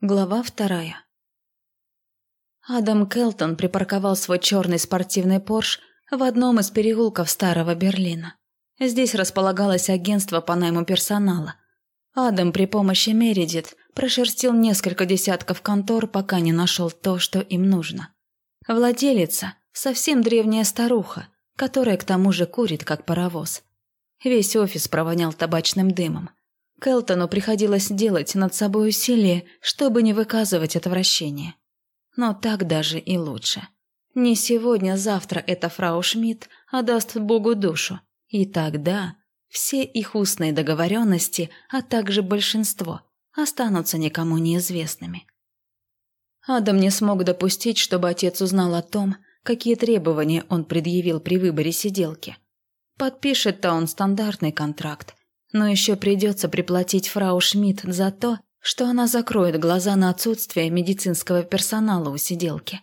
Глава вторая. Адам Келтон припарковал свой черный спортивный Порш в одном из переулков Старого Берлина. Здесь располагалось агентство по найму персонала. Адам при помощи Мередит прошерстил несколько десятков контор, пока не нашел то, что им нужно. Владелица – совсем древняя старуха, которая к тому же курит, как паровоз. Весь офис провонял табачным дымом. Келтону приходилось делать над собой усилие, чтобы не выказывать отвращение. Но так даже и лучше. Не сегодня-завтра эта фрау Шмидт отдаст Богу душу. И тогда все их устные договоренности, а также большинство, останутся никому неизвестными. Адам не смог допустить, чтобы отец узнал о том, какие требования он предъявил при выборе сиделки. Подпишет-то он стандартный контракт, но еще придется приплатить фрау Шмидт за то, что она закроет глаза на отсутствие медицинского персонала у сиделки.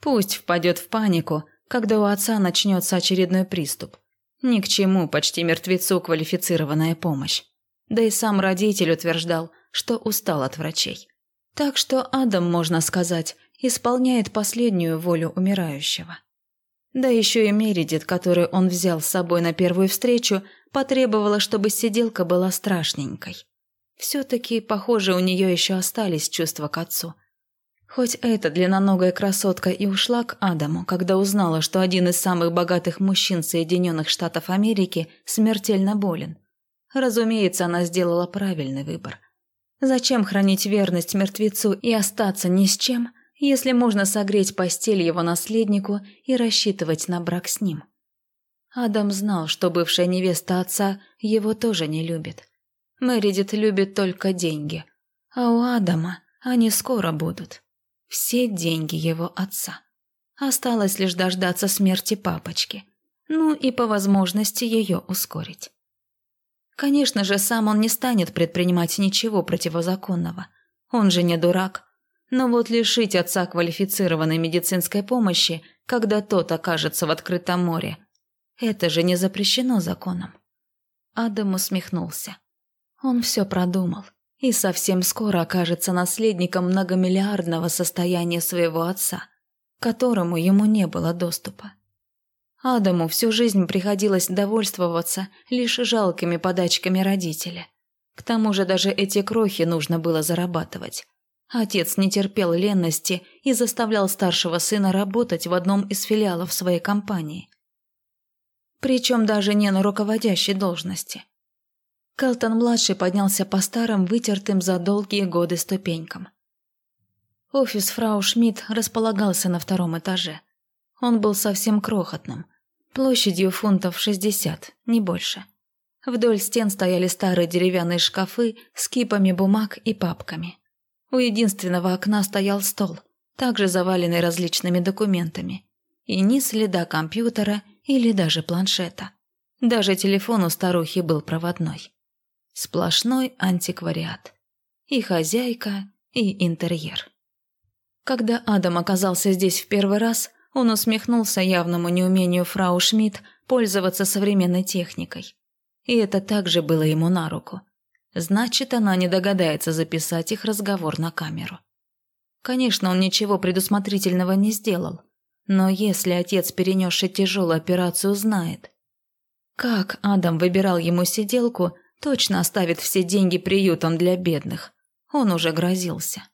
Пусть впадет в панику, когда у отца начнется очередной приступ. Ни к чему почти мертвецу квалифицированная помощь. Да и сам родитель утверждал, что устал от врачей. Так что Адам, можно сказать, исполняет последнюю волю умирающего. Да еще и Мередит, которую он взял с собой на первую встречу, потребовала, чтобы сиделка была страшненькой. Все-таки, похоже, у нее еще остались чувства к отцу. Хоть эта длинноногая красотка и ушла к Адаму, когда узнала, что один из самых богатых мужчин Соединенных Штатов Америки смертельно болен. Разумеется, она сделала правильный выбор. Зачем хранить верность мертвецу и остаться ни с чем – если можно согреть постель его наследнику и рассчитывать на брак с ним. Адам знал, что бывшая невеста отца его тоже не любит. Мэридит любит только деньги, а у Адама они скоро будут. Все деньги его отца. Осталось лишь дождаться смерти папочки, ну и по возможности ее ускорить. Конечно же, сам он не станет предпринимать ничего противозаконного. Он же не дурак, но вот лишить отца квалифицированной медицинской помощи, когда тот окажется в открытом море, это же не запрещено законом. Адам усмехнулся. Он все продумал и совсем скоро окажется наследником многомиллиардного состояния своего отца, которому ему не было доступа. Адаму всю жизнь приходилось довольствоваться лишь жалкими подачками родителя. К тому же даже эти крохи нужно было зарабатывать. Отец не терпел ленности и заставлял старшего сына работать в одном из филиалов своей компании. Причем даже не на руководящей должности. Келтон-младший поднялся по старым, вытертым за долгие годы ступенькам. Офис фрау Шмидт располагался на втором этаже. Он был совсем крохотным, площадью фунтов 60, не больше. Вдоль стен стояли старые деревянные шкафы с кипами бумаг и папками. У единственного окна стоял стол, также заваленный различными документами. И ни следа компьютера или даже планшета. Даже телефон у старухи был проводной. Сплошной антиквариат. И хозяйка, и интерьер. Когда Адам оказался здесь в первый раз, он усмехнулся явному неумению фрау Шмидт пользоваться современной техникой. И это также было ему на руку – Значит, она не догадается записать их разговор на камеру. Конечно, он ничего предусмотрительного не сделал. Но если отец, перенесший тяжелую операцию, знает, как Адам выбирал ему сиделку, точно оставит все деньги приютом для бедных. Он уже грозился.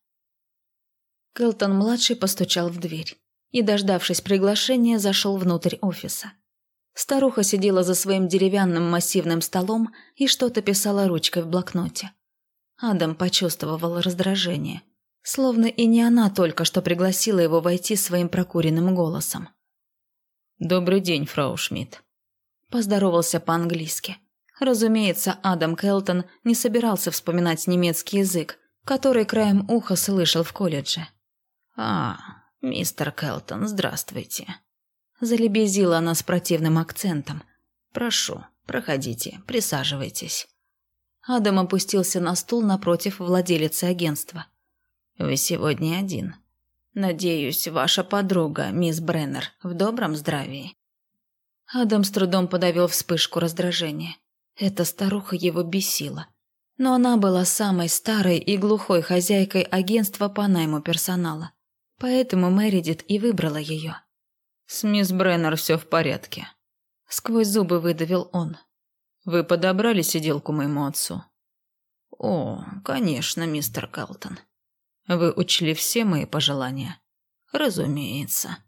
Келтон-младший постучал в дверь и, дождавшись приглашения, зашел внутрь офиса. Старуха сидела за своим деревянным массивным столом и что-то писала ручкой в блокноте. Адам почувствовал раздражение. Словно и не она только что пригласила его войти своим прокуренным голосом. «Добрый день, фрау Шмидт», – поздоровался по-английски. Разумеется, Адам Келтон не собирался вспоминать немецкий язык, который краем уха слышал в колледже. «А, мистер Келтон, здравствуйте», Залебезила она с противным акцентом. «Прошу, проходите, присаживайтесь». Адам опустился на стул напротив владелицы агентства. «Вы сегодня один. Надеюсь, ваша подруга, мисс Бреннер, в добром здравии?» Адам с трудом подавил вспышку раздражения. Эта старуха его бесила. Но она была самой старой и глухой хозяйкой агентства по найму персонала. Поэтому Мэридит и выбрала ее. «С мисс Бреннер все в порядке», — сквозь зубы выдавил он. «Вы подобрали сиделку моему отцу?» «О, конечно, мистер Калтон». «Вы учли все мои пожелания?» «Разумеется».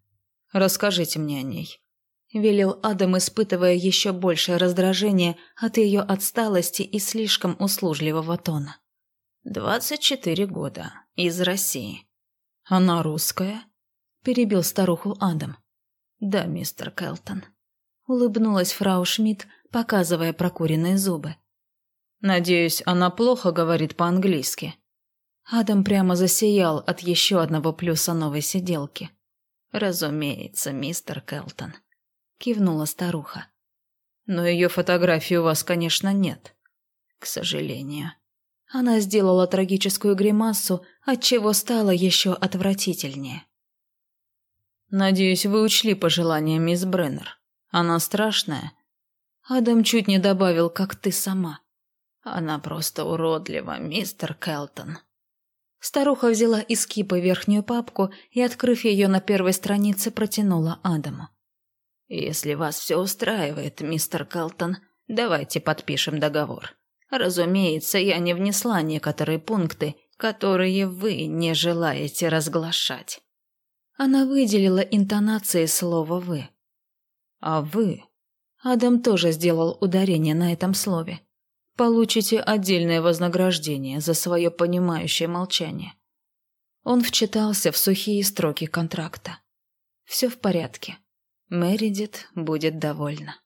«Расскажите мне о ней». – велел Адам, испытывая еще большее раздражение от ее отсталости и слишком услужливого тона. «Двадцать четыре года. Из России». «Она русская?» – перебил старуху Адам. «Да, мистер Келтон», – улыбнулась фрау Шмидт, показывая прокуренные зубы. «Надеюсь, она плохо говорит по-английски». Адам прямо засиял от еще одного плюса новой сиделки. «Разумеется, мистер Келтон», кивнула старуха. Но ее фотографии у вас, конечно, нет. К сожалению. Она сделала трагическую гримасу, отчего стало еще отвратительнее. Надеюсь, вы учли пожелания мисс Бреннер. Она страшная. Адам чуть не добавил, как ты сама. Она просто уродлива, мистер Келтон. Старуха взяла из кипы верхнюю папку и, открыв ее на первой странице, протянула Адаму. «Если вас все устраивает, мистер Калтон, давайте подпишем договор. Разумеется, я не внесла некоторые пункты, которые вы не желаете разглашать». Она выделила интонацией слова «вы». «А вы?» Адам тоже сделал ударение на этом слове. «Получите отдельное вознаграждение за свое понимающее молчание». Он вчитался в сухие строки контракта. «Все в порядке. Мэридит будет довольна.